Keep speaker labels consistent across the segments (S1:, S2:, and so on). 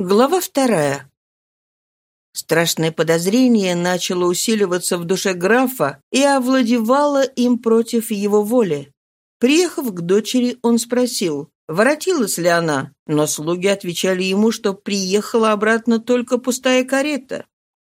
S1: Глава вторая. Страшное подозрение начало усиливаться в душе графа и овладевало им против его воли. Приехав к дочери, он спросил, воротилась ли она, но слуги отвечали ему, что приехала обратно только пустая карета.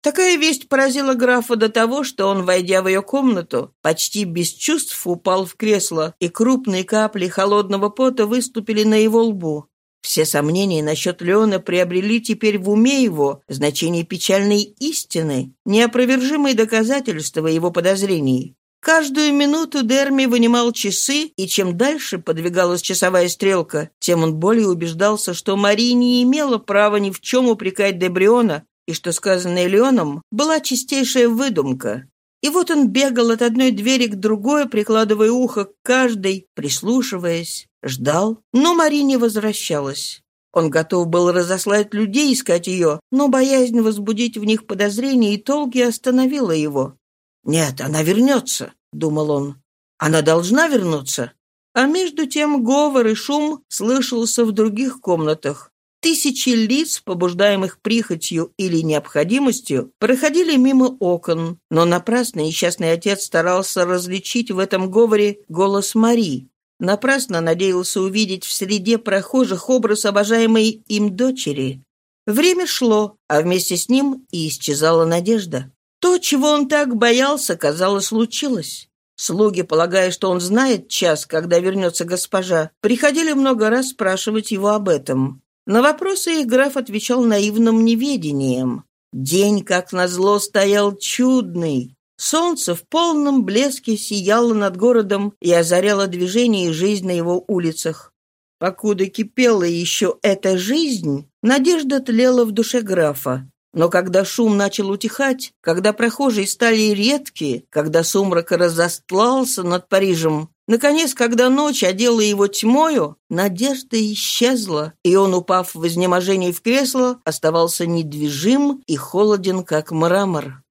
S1: Такая весть поразила графа до того, что он, войдя в ее комнату, почти без чувств упал в кресло, и крупные капли холодного пота выступили на его лбу. Все сомнения насчет Леона приобрели теперь в уме его значение печальной истины, неопровержимые доказательства его подозрений. Каждую минуту Дерми вынимал часы, и чем дальше подвигалась часовая стрелка, тем он более убеждался, что Мари не имела права ни в чем упрекать Дебриона, и что сказанное Леоном была чистейшая выдумка. И вот он бегал от одной двери к другой, прикладывая ухо к каждой, прислушиваясь. Ждал, но Мари не возвращалась. Он готов был разослать людей искать ее, но боязнь возбудить в них подозрения и толки остановила его. «Нет, она вернется», — думал он. «Она должна вернуться». А между тем говор и шум слышался в других комнатах. Тысячи лиц, побуждаемых прихотью или необходимостью, проходили мимо окон, но напрасно несчастный отец старался различить в этом говоре голос Мари. Напрасно надеялся увидеть в среде прохожих образ обожаемой им дочери. Время шло, а вместе с ним и исчезала надежда. То, чего он так боялся, казалось, случилось. Слуги, полагая, что он знает час, когда вернется госпожа, приходили много раз спрашивать его об этом. На вопросы их граф отвечал наивным неведением. День, как назло, стоял чудный. Солнце в полном блеске сияло над городом и озаряло движение и жизнь на его улицах. Покуда кипела еще эта жизнь, надежда тлела в душе графа. Но когда шум начал утихать, когда прохожие стали редкие, когда сумрак разостлался над Парижем, наконец, когда ночь одела его тьмою, надежда исчезла, и он, упав в изнеможении в кресло, оставался недвижим и холоден, как мрамор.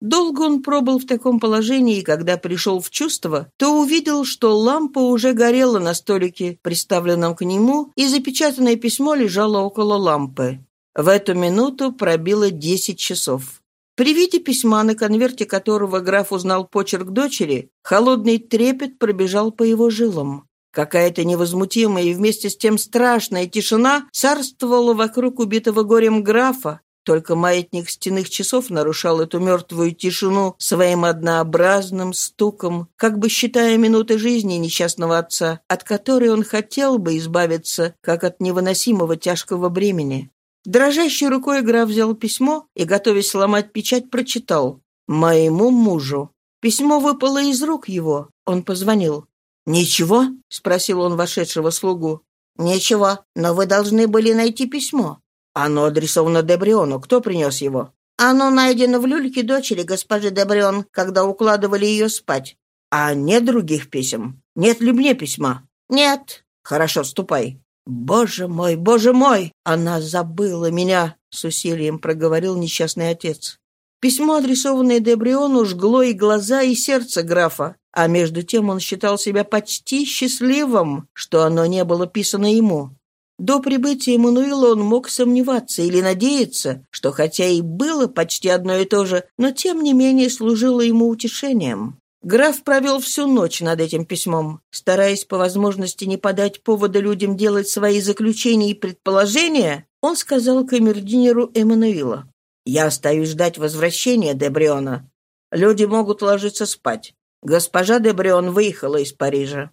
S1: Долго он пробыл в таком положении, и когда пришел в чувство, то увидел, что лампа уже горела на столике, приставленном к нему, и запечатанное письмо лежало около лампы. В эту минуту пробило десять часов. При виде письма, на конверте которого граф узнал почерк дочери, холодный трепет пробежал по его жилам. Какая-то невозмутимая и вместе с тем страшная тишина царствовала вокруг убитого горем графа, только маятник стенных часов нарушал эту мертвую тишину своим однообразным стуком, как бы считая минуты жизни несчастного отца, от которой он хотел бы избавиться, как от невыносимого тяжкого бремени. Дрожащей рукой граф взял письмо и, готовясь сломать печать, прочитал «Моему мужу». Письмо выпало из рук его. Он позвонил. «Ничего?» — спросил он вошедшего слугу.
S2: «Ничего, но вы должны были найти письмо».
S1: «Оно адресовано Дебриону. Кто принес его?»
S2: «Оно найдено в люльке дочери госпожи Дебрион, когда укладывали ее спать».
S1: «А нет других писем? Нет ли мне письма?»
S2: «Нет».
S1: «Хорошо, ступай». «Боже мой, боже мой! Она забыла меня!» — с усилием проговорил несчастный отец. Письмо, адресованное Дебриону, жгло и глаза, и сердце графа, а между тем он считал себя почти счастливым, что оно не было писано ему. До прибытия Эммануила он мог сомневаться или надеяться, что хотя и было почти одно и то же, но тем не менее служило ему утешением. Граф провел всю ночь над этим письмом, стараясь по возможности не подать повода людям делать свои заключения и предположения, он сказал камердинеру Эммануила. «Я остаюсь ждать возвращения Дебриона. Люди могут ложиться спать. Госпожа Дебрион выехала из Парижа.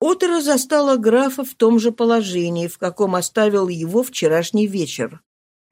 S1: Утро застало графа в том же положении, в каком оставил его вчерашний вечер.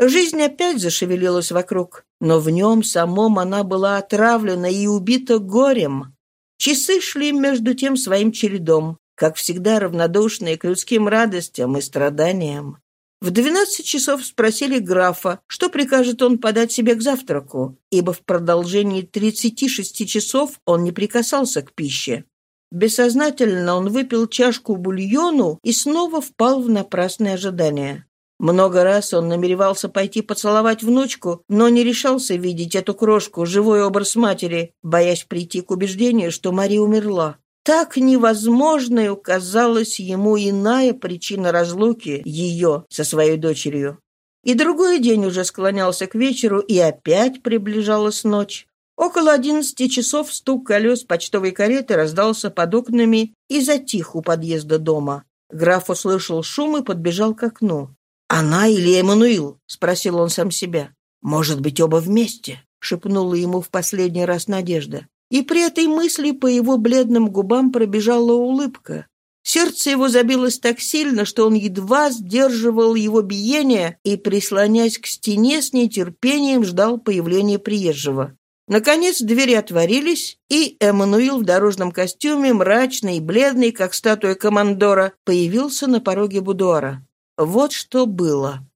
S1: Жизнь опять зашевелилась вокруг, но в нем самом она была отравлена и убита горем. Часы шли между тем своим чередом, как всегда равнодушные к людским радостям и страданиям. В двенадцать часов спросили графа, что прикажет он подать себе к завтраку, ибо в продолжении тридцати шести часов он не прикасался к пище. Бессознательно он выпил чашку бульону и снова впал в напрасное ожидание. Много раз он намеревался пойти поцеловать внучку, но не решался видеть эту крошку, живой образ матери, боясь прийти к убеждению, что Мария умерла. Так невозможной казалась ему иная причина разлуки ее со своей дочерью. И другой день уже склонялся к вечеру, и опять приближалась ночь. Около одиннадцати часов стук колес почтовой кареты раздался под окнами и затих у подъезда дома. Граф услышал шум и подбежал к окну. «Она или Эммануил?» — спросил он сам себя. «Может быть, оба вместе?» — шепнула ему в последний раз Надежда. И при этой мысли по его бледным губам пробежала улыбка. Сердце его забилось так сильно, что он едва сдерживал его биение и, прислонясь к стене, с нетерпением ждал появления приезжего. Наконец двери отворились, и Эммануил в дорожном костюме, мрачный и бледный, как статуя командора, появился на пороге будуара. Вот что было.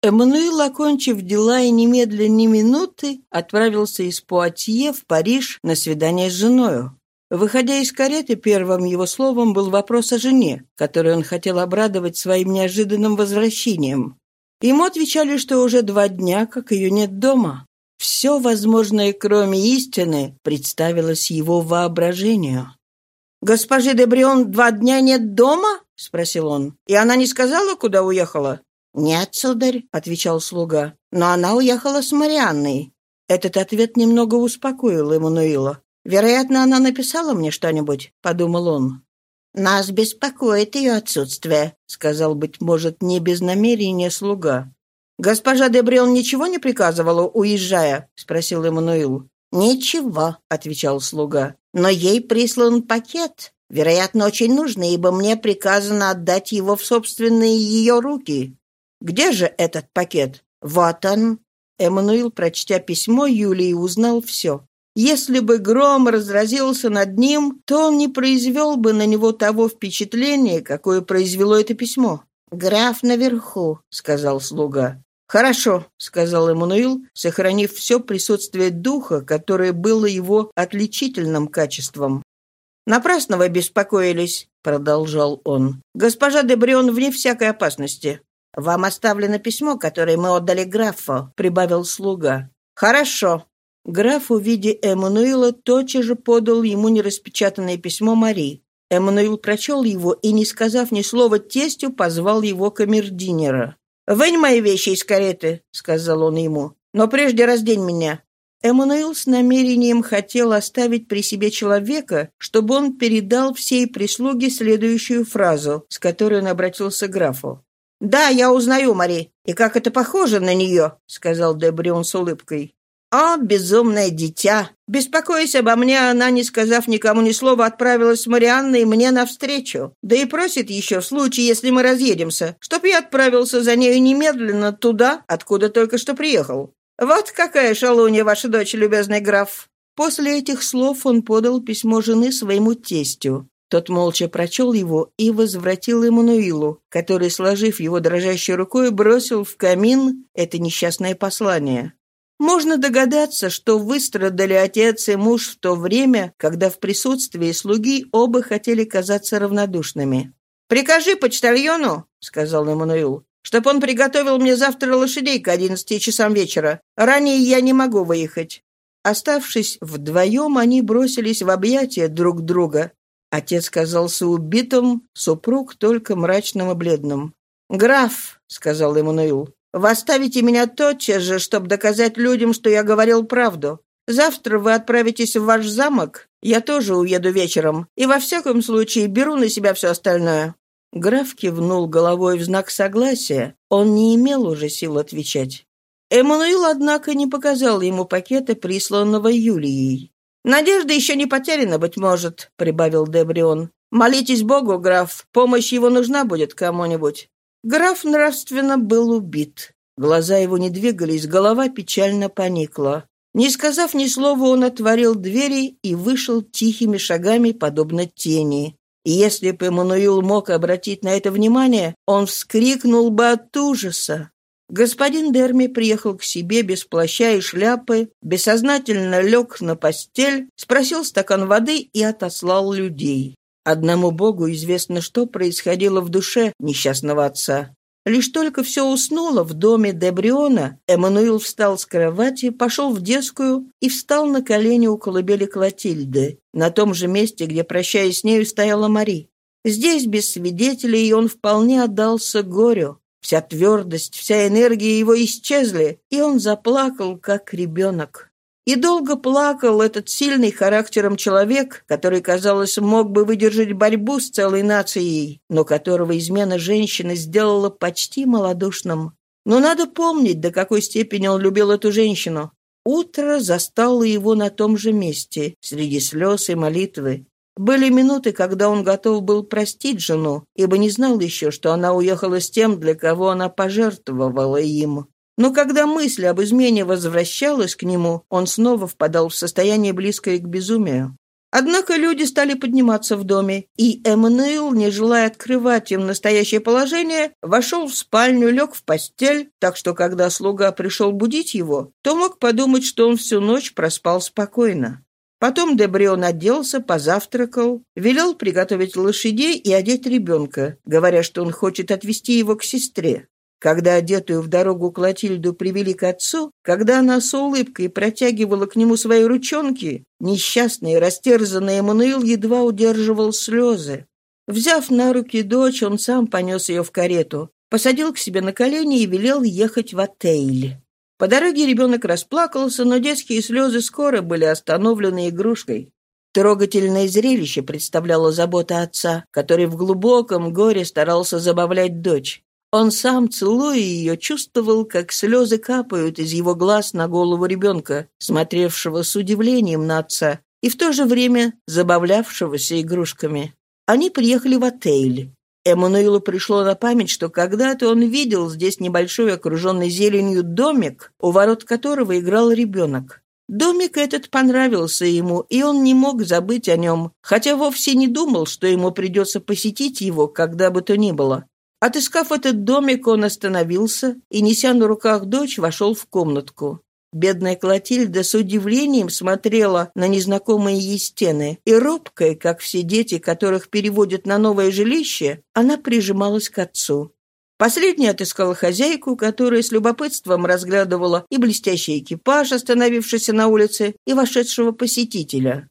S1: Эммануил, окончив дела и немедленно ни минуты, отправился из Пуатье в Париж на свидание с женою. Выходя из кареты, первым его словом был вопрос о жене, которую он хотел обрадовать своим неожиданным возвращением. Ему отвечали, что уже два дня, как ее нет дома. Все возможное, кроме истины, представилось его воображению. «Госпожи де Брион два дня нет дома?» — спросил он. «И она не сказала, куда уехала?»
S2: «Нет, сударь», — отвечал слуга, — «но она уехала с Марианной».
S1: Этот ответ немного успокоил Эммануила. «Вероятно, она написала мне что-нибудь», — подумал он.
S2: «Нас беспокоит ее отсутствие», —
S1: сказал, быть может, не без намерения слуга. «Госпожа Дебрион ничего не приказывала, уезжая?» — спросил Эммануил.
S2: «Ничего», — отвечал слуга. «Но ей прислан пакет. Вероятно, очень нужный, ибо мне приказано отдать его в собственные ее руки».
S1: «Где же этот пакет?»
S2: «Вот он».
S1: Эммануил, прочтя письмо Юлии, узнал все. Если бы гром разразился над ним, то он не произвел бы на него того впечатления, какое произвело это письмо.
S2: «Граф наверху», — сказал слуга.
S1: «Хорошо», — сказал Эммануил, сохранив все присутствие духа, которое было его отличительным качеством. «Напрасно вы беспокоились», — продолжал он. «Госпожа Дебрион вне всякой опасности».
S2: «Вам оставлено письмо, которое мы отдали графу», — прибавил слуга.
S1: «Хорошо». Граф, увидя Эммануила, тотчас же подал ему нераспечатанное письмо Мари. Эммануил прочел его и, не сказав ни слова тестю, позвал его камердинера. «Вынь мои вещи из кареты», — сказал он ему. «Но прежде раздень меня». Эммануил с намерением хотел оставить при себе человека, чтобы он передал всей прислуге следующую фразу, с которой он обратился к графу. «Да, я узнаю Мари. И как это похоже на нее», — сказал Дебрион с улыбкой. «О, безумное дитя! Беспокоясь обо мне, она, не сказав никому ни слова, отправилась с Марианной мне навстречу. Да и просит еще в случае, если мы разъедемся, чтоб я отправился за нею немедленно туда, откуда только что приехал. Вот какая шалунья ваша дочь, любезный граф!» После этих слов он подал письмо жены своему тестю. Тот молча прочел его и возвратил Эммануилу, который, сложив его дрожащей рукой, бросил в камин это несчастное послание. Можно догадаться, что выстрадали отец и муж в то время, когда в присутствии слуги оба хотели казаться равнодушными. «Прикажи почтальону», — сказал Эммануил, «чтоб он приготовил мне завтра лошадей к одиннадцати часам вечера. Ранее я не могу выехать». Оставшись вдвоем, они бросились в объятия друг друга. Отец казался убитым, супруг только мрачным и бледным. «Граф», — сказал Эммануил, вы оставите меня тотчас же, чтобы доказать людям, что я говорил правду. Завтра вы отправитесь в ваш замок, я тоже уеду вечером, и во всяком случае беру на себя все остальное». Граф кивнул головой в знак согласия. Он не имел уже сил отвечать. Эммануил, однако, не показал ему пакета, присланного Юлией. «Надежда еще не потеряна, быть может», — прибавил Дебрион. «Молитесь Богу, граф, помощь его нужна будет кому-нибудь. Граф нравственно был убит. Глаза его не двигались, голова печально поникла. Не сказав ни слова, он отворил двери и вышел тихими шагами, подобно тени. И если бы Эммануил мог обратить на это внимание, он вскрикнул бы от ужаса. Господин Дерми приехал к себе без плаща и шляпы, бессознательно лег на постель, спросил стакан воды и отослал людей. Одному Богу известно, что происходило в душе несчастного отца. Лишь только все уснуло в доме Дебриона, Эммануил встал с кровати, пошел в детскую и встал на колени у колыбели Клотильды, на том же месте, где, прощаясь с нею, стояла Мари. Здесь, без свидетелей, он вполне отдался горю. Вся твердость, вся энергия его исчезли, и он заплакал, как ребенок. И долго плакал этот сильный характером человек, который, казалось, мог бы выдержать борьбу с целой нацией, но которого измена женщины сделала почти малодушным. Но надо помнить, до какой степени он любил эту женщину. Утро застало его на том же месте, среди слез и молитвы. Были минуты, когда он готов был простить жену, ибо не знал еще, что она уехала с тем, для кого она пожертвовала им. Но когда мысль об измене возвращалась к нему, он снова впадал в состояние, близкое к безумию. Однако люди стали подниматься в доме, и Эммануил, не желая открывать им настоящее положение, вошел в спальню, лег в постель, так что, когда слуга пришел будить его, то мог подумать, что он всю ночь проспал спокойно. Потом Дебрион оделся, позавтракал, велел приготовить лошадей и одеть ребенка, говоря, что он хочет отвезти его к сестре. Когда одетую в дорогу Клотильду привели к отцу, когда она с улыбкой протягивала к нему свои ручонки, несчастный и растерзанный Эммануил едва удерживал слезы. Взяв на руки дочь, он сам понес ее в карету, посадил к себе на колени и велел ехать в отель. По дороге ребенок расплакался, но детские слезы скоро были остановлены игрушкой. Трогательное зрелище представляло забота отца, который в глубоком горе старался забавлять дочь. Он сам, целуя ее, чувствовал, как слезы капают из его глаз на голову ребенка, смотревшего с удивлением на отца и в то же время забавлявшегося игрушками. Они приехали в отель. Эммануилу пришло на память, что когда-то он видел здесь небольшой окруженный зеленью домик, у ворот которого играл ребенок. Домик этот понравился ему, и он не мог забыть о нем, хотя вовсе не думал, что ему придется посетить его, когда бы то ни было. Отыскав этот домик, он остановился и, неся на руках дочь, вошел в комнатку. Бедная Клотильда с удивлением смотрела на незнакомые ей стены, и робкая, как все дети, которых переводят на новое жилище, она прижималась к отцу. Последняя отыскала хозяйку, которая с любопытством разглядывала и блестящий экипаж, остановившийся на улице, и вошедшего посетителя.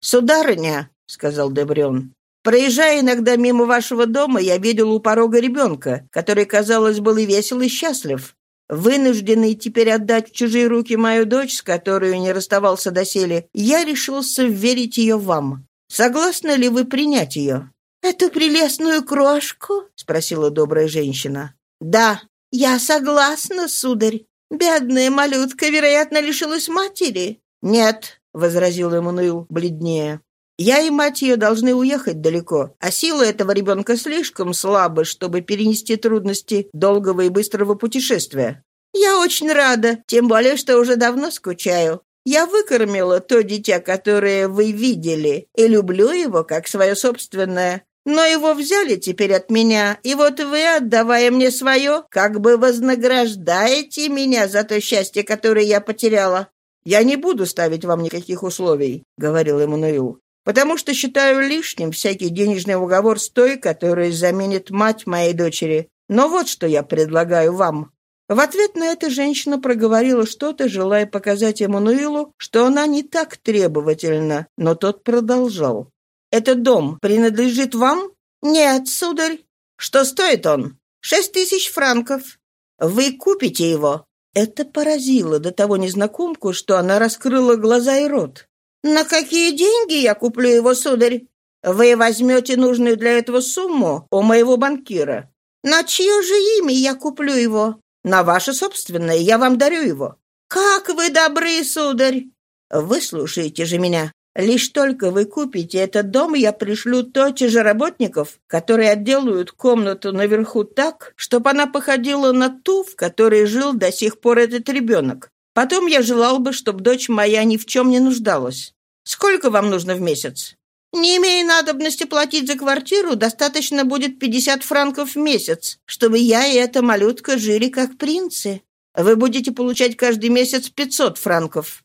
S1: «Сударыня», — сказал Дебрен, — «проезжая иногда мимо вашего дома, я видел у порога ребенка, который, казалось, был и весел, и счастлив. Вынужденный теперь отдать в чужие руки мою дочь, с которой не расставался доселе, я решился верить ее вам. Согласны ли вы принять ее?» «Эту прелестную крошку?» — спросила добрая женщина. «Да, я согласна, сударь. Бедная малютка, вероятно, лишилась матери». «Нет», — возразил Эммануил бледнее. «Я и мать ее должны уехать далеко, а силы этого ребенка слишком слабы, чтобы перенести трудности долгого и быстрого путешествия». «Я очень рада, тем более, что уже давно скучаю. Я выкормила то дитя, которое вы видели, и люблю его как свое собственное. Но его взяли теперь от меня, и вот вы, отдавая мне свое, как бы вознаграждаете меня за то счастье, которое я потеряла. «Я не буду ставить вам никаких условий», — говорил Эммануил, «потому что считаю лишним всякий денежный уговор с той, которая заменит мать моей дочери. Но вот что я предлагаю вам». В ответ на это женщина проговорила что-то, желая показать Эммануилу, что она не так требовательна, но тот продолжал. Этот дом принадлежит вам? Нет, сударь. Что стоит он? Шесть тысяч франков. Вы купите его. Это поразило до того незнакомку, что она раскрыла глаза и рот. На какие деньги я куплю его, сударь? Вы возьмете нужную для этого сумму у моего банкира. На чье же имя я куплю его? На ваше собственное, я вам дарю его. Как вы добры, сударь! Выслушайте же меня. Лишь только вы купите этот дом, я пришлю тотчас же работников, которые отделают комнату наверху так, чтобы она походила на ту, в которой жил до сих пор этот ребенок. Потом я желал бы, чтобы дочь моя ни в чем не нуждалась. Сколько вам нужно в месяц? Не имея надобности платить за квартиру, достаточно будет 50 франков в месяц, чтобы я и эта малютка жили как принцы. Вы будете получать каждый месяц 500 франков.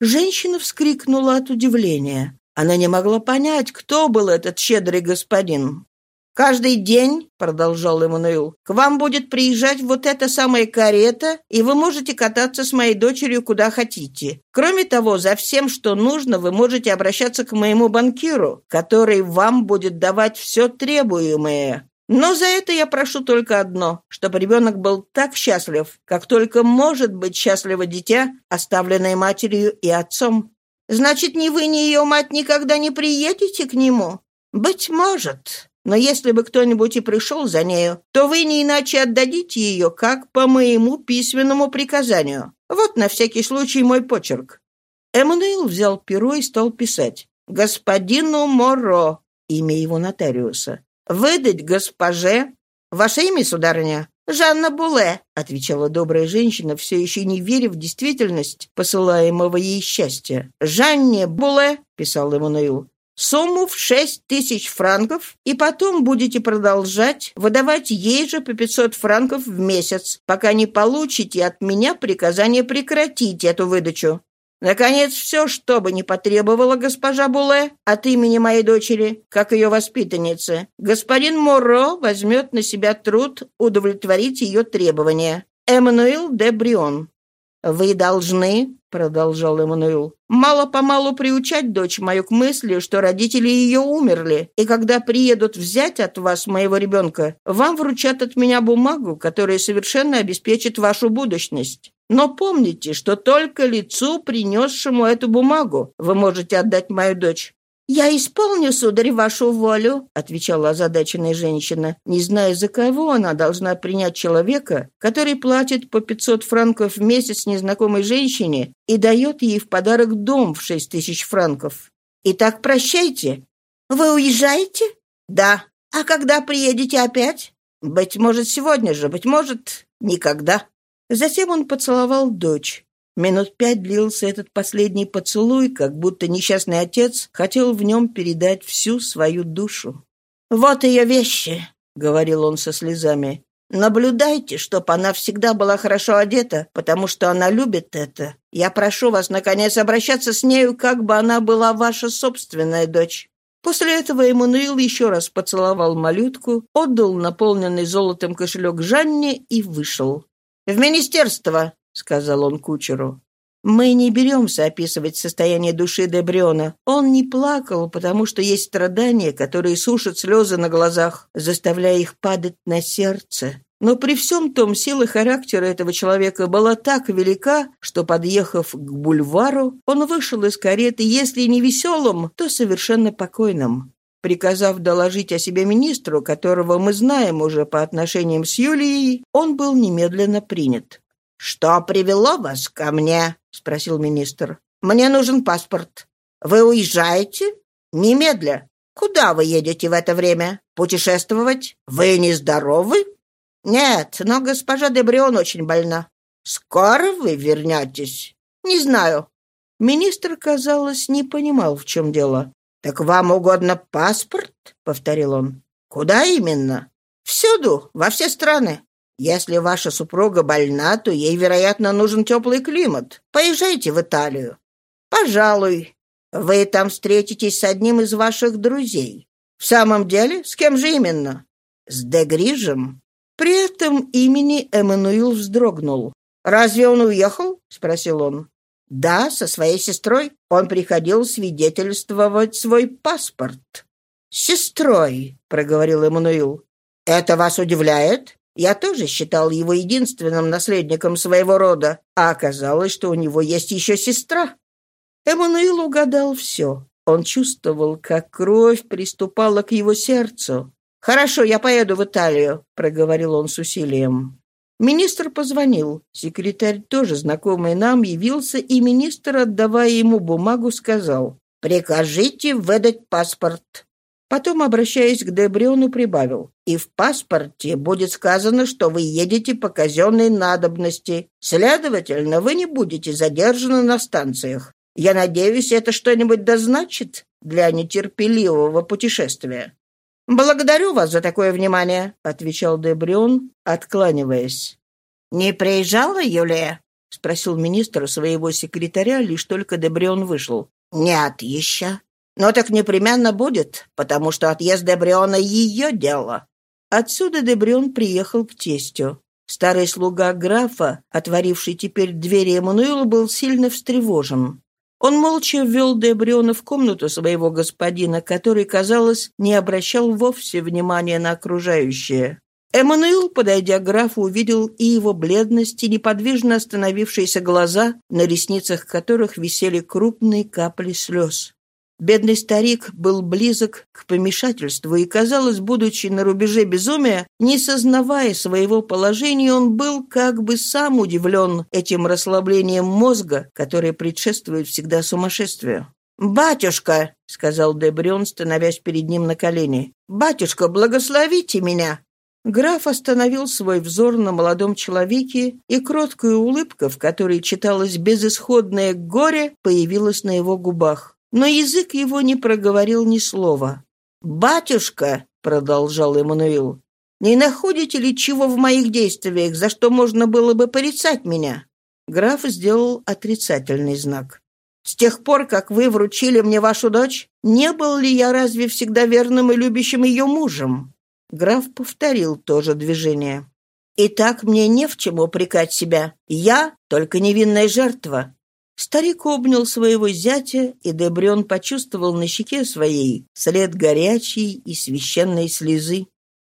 S1: Женщина вскрикнула от удивления. Она не могла понять, кто был этот щедрый господин. «Каждый день, — продолжал Эммануил, — к вам будет приезжать вот эта самая карета, и вы можете кататься с моей дочерью куда хотите. Кроме того, за всем, что нужно, вы можете обращаться к моему банкиру, который вам будет давать все требуемое. Но за это я прошу только одно, чтобы ребенок был так счастлив, как только может быть счастливо дитя, оставленное матерью и отцом. Значит, ни вы, ни ее мать никогда не приедете к нему? Быть может. Но если бы кто-нибудь и пришел за нею, то вы не иначе отдадите ее, как по моему письменному приказанию. Вот на всякий случай мой почерк». Эммануил взял перо и стал писать. «Господину Моро», имя его нотариуса, «выдать госпоже...» «Ваше имя, сударыня?» «Жанна Буле», — отвечала добрая женщина, все еще не веря в действительность посылаемого ей счастья. «Жанне Буле», — писал Эммануил, сумму в шесть тысяч франков, и потом будете продолжать выдавать ей же по 500 франков в месяц, пока не получите от меня приказание прекратить эту выдачу. Наконец, все, что бы не потребовала госпожа Буле от имени моей дочери, как ее воспитанницы, господин Моро возьмет на себя труд удовлетворить ее требования. Эммануил де Брион. «Вы должны, — продолжал Эммануил, — мало-помалу приучать дочь мою к мысли, что родители ее умерли, и когда приедут взять от вас моего ребенка, вам вручат от меня бумагу, которая совершенно обеспечит вашу будущность. Но помните, что только лицу, принесшему эту бумагу, вы можете отдать мою дочь. «Я исполню, сударь, вашу волю», — отвечала озадаченная женщина, не зная, за кого она должна принять человека, который платит по 500 франков в месяц незнакомой женщине и дает ей в подарок дом в 6 тысяч франков. «Итак, прощайте». «Вы уезжаете?» «Да». «А когда приедете опять?» «Быть может, сегодня же, быть может, никогда». Затем он поцеловал дочь. Минут пять длился этот последний поцелуй, как будто несчастный отец хотел в нем передать всю свою душу. «Вот ее вещи», — говорил он со слезами. «Наблюдайте, чтоб она всегда была хорошо одета, потому что она любит это. Я прошу вас, наконец, обращаться с нею, как бы она была ваша собственная дочь». После этого Эммануил еще раз поцеловал малютку, отдал наполненный золотом кошелек Жанне и вышел. «В министерство!» — сказал он кучеру. Мы не беремся описывать состояние души Дебриона. Он не плакал, потому что есть страдания, которые сушат слезы на глазах, заставляя их падать на сердце. Но при всем том сила характера этого человека была так велика, что, подъехав к бульвару, он вышел из кареты, если не веселым, то совершенно покойным. Приказав доложить о себе министру, которого мы знаем уже по отношениям с Юлией, он был немедленно принят. «Что привело вас ко мне?» — спросил министр. «Мне нужен паспорт. Вы уезжаете? Немедля. Куда вы едете в это время? Путешествовать? Вы нездоровы?» «Нет, но госпожа Дебрион очень больна». «Скоро вы вернетесь?» «Не знаю». Министр, казалось, не понимал, в чем дело. «Так вам угодно паспорт?» — повторил он. «Куда именно?» «Всюду, во все страны. Если ваша супруга больна, то ей, вероятно, нужен теплый климат. Поезжайте в Италию. Пожалуй, вы там встретитесь с одним из ваших друзей. В самом деле, с кем же именно? С Дегрижем. При этом имени Эммануил вздрогнул. «Разве он уехал?» — спросил он. «Да, со своей сестрой. Он приходил свидетельствовать свой паспорт». «С сестрой», — проговорил Эммануил. «Это вас удивляет?» Я тоже считал его единственным наследником своего рода, а оказалось, что у него есть еще сестра. Эммануил угадал все. Он чувствовал, как кровь приступала к его сердцу. «Хорошо, я поеду в Италию», — проговорил он с усилием. Министр позвонил. Секретарь, тоже знакомый нам, явился, и министр, отдавая ему бумагу, сказал «Прикажите выдать паспорт». Потом, обращаясь к Дебриону, прибавил. «И в паспорте будет сказано, что вы едете по казенной надобности. Следовательно, вы не будете задержаны на станциях. Я надеюсь, это что-нибудь дозначит для нетерпеливого путешествия». «Благодарю вас за такое внимание», — отвечал Дебрион, откланиваясь. «Не приезжала Юлия?» — спросил министр своего секретаря, лишь только Дебрион вышел. «Нет еще», но так непременно будет, потому что отъезд Дебриона — ее дело». Отсюда Дебрион приехал к тестю. Старый слуга графа, отворивший теперь двери Эммануилу, был сильно встревожен. Он молча ввел Дебриона в комнату своего господина, который, казалось, не обращал вовсе внимания на окружающее. Эммануил, подойдя к графу, увидел и его бледность, и неподвижно остановившиеся глаза, на ресницах которых висели крупные капли слез. Бедный старик был близок к помешательству, и, казалось, будучи на рубеже безумия, не сознавая своего положения, он был как бы сам удивлен этим расслаблением мозга, которое предшествует всегда сумасшествию. «Батюшка», — сказал Дебрион, становясь перед ним на колени, — «батюшка, благословите меня». Граф остановил свой взор на молодом человеке, и кроткая улыбка, в которой читалось безысходное горе, появилась на его губах но язык его не проговорил ни слова. «Батюшка», — продолжал Эммануил, — «не находите ли чего в моих действиях, за что можно было бы порицать меня?» Граф сделал отрицательный знак. «С тех пор, как вы вручили мне вашу дочь, не был ли я разве всегда верным и любящим ее мужем?» Граф повторил то же движение. «И так мне не в чем упрекать себя. Я только невинная жертва. Старик обнял своего зятя, и Дебрион почувствовал на щеке своей след горячей и священной слезы.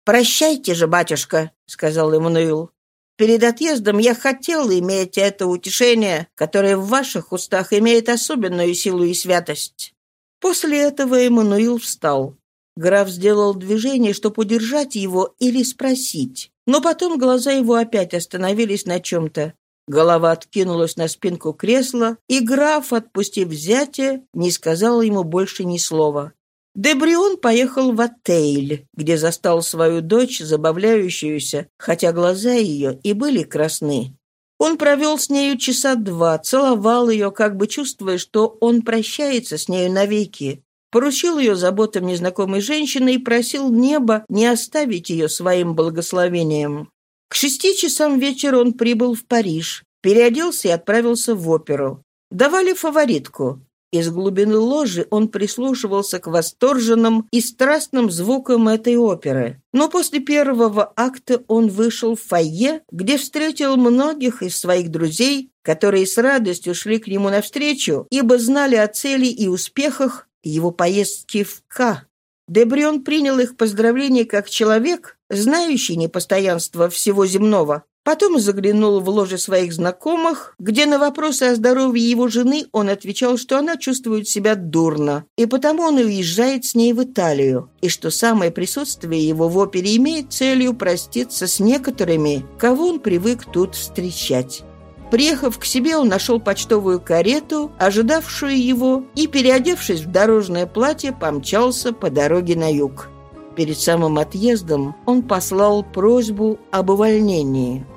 S1: «Прощайте же, батюшка», — сказал Эммануил. «Перед отъездом я хотел иметь это утешение, которое в ваших устах имеет особенную силу и святость». После этого Эммануил встал. Граф сделал движение, чтобы удержать его или спросить. Но потом глаза его опять остановились на чем-то. Голова откинулась на спинку кресла, и граф, отпустив взятие, не сказал ему больше ни слова. Дебрион поехал в отель, где застал свою дочь, забавляющуюся, хотя глаза ее и были красны. Он провел с нею часа два, целовал ее, как бы чувствуя, что он прощается с нею навеки. Поручил ее заботам незнакомой женщины и просил неба не оставить ее своим благословением. К шести часам вечера он прибыл в Париж, переоделся и отправился в оперу. Давали фаворитку. Из глубины ложи он прислушивался к восторженным и страстным звукам этой оперы. Но после первого акта он вышел в фойе, где встретил многих из своих друзей, которые с радостью шли к нему навстречу, ибо знали о цели и успехах его поездки в К. Дебрион принял их поздравления как человек, знающий непостоянство всего земного. Потом заглянул в ложе своих знакомых, где на вопросы о здоровье его жены он отвечал, что она чувствует себя дурно, и потому он уезжает с ней в Италию, и что самое присутствие его в опере имеет целью проститься с некоторыми, кого он привык тут встречать. Приехав к себе, он нашел почтовую карету, ожидавшую его, и, переодевшись в дорожное платье, помчался по дороге на юг. Перед самым отъездом он послал просьбу об увольнении –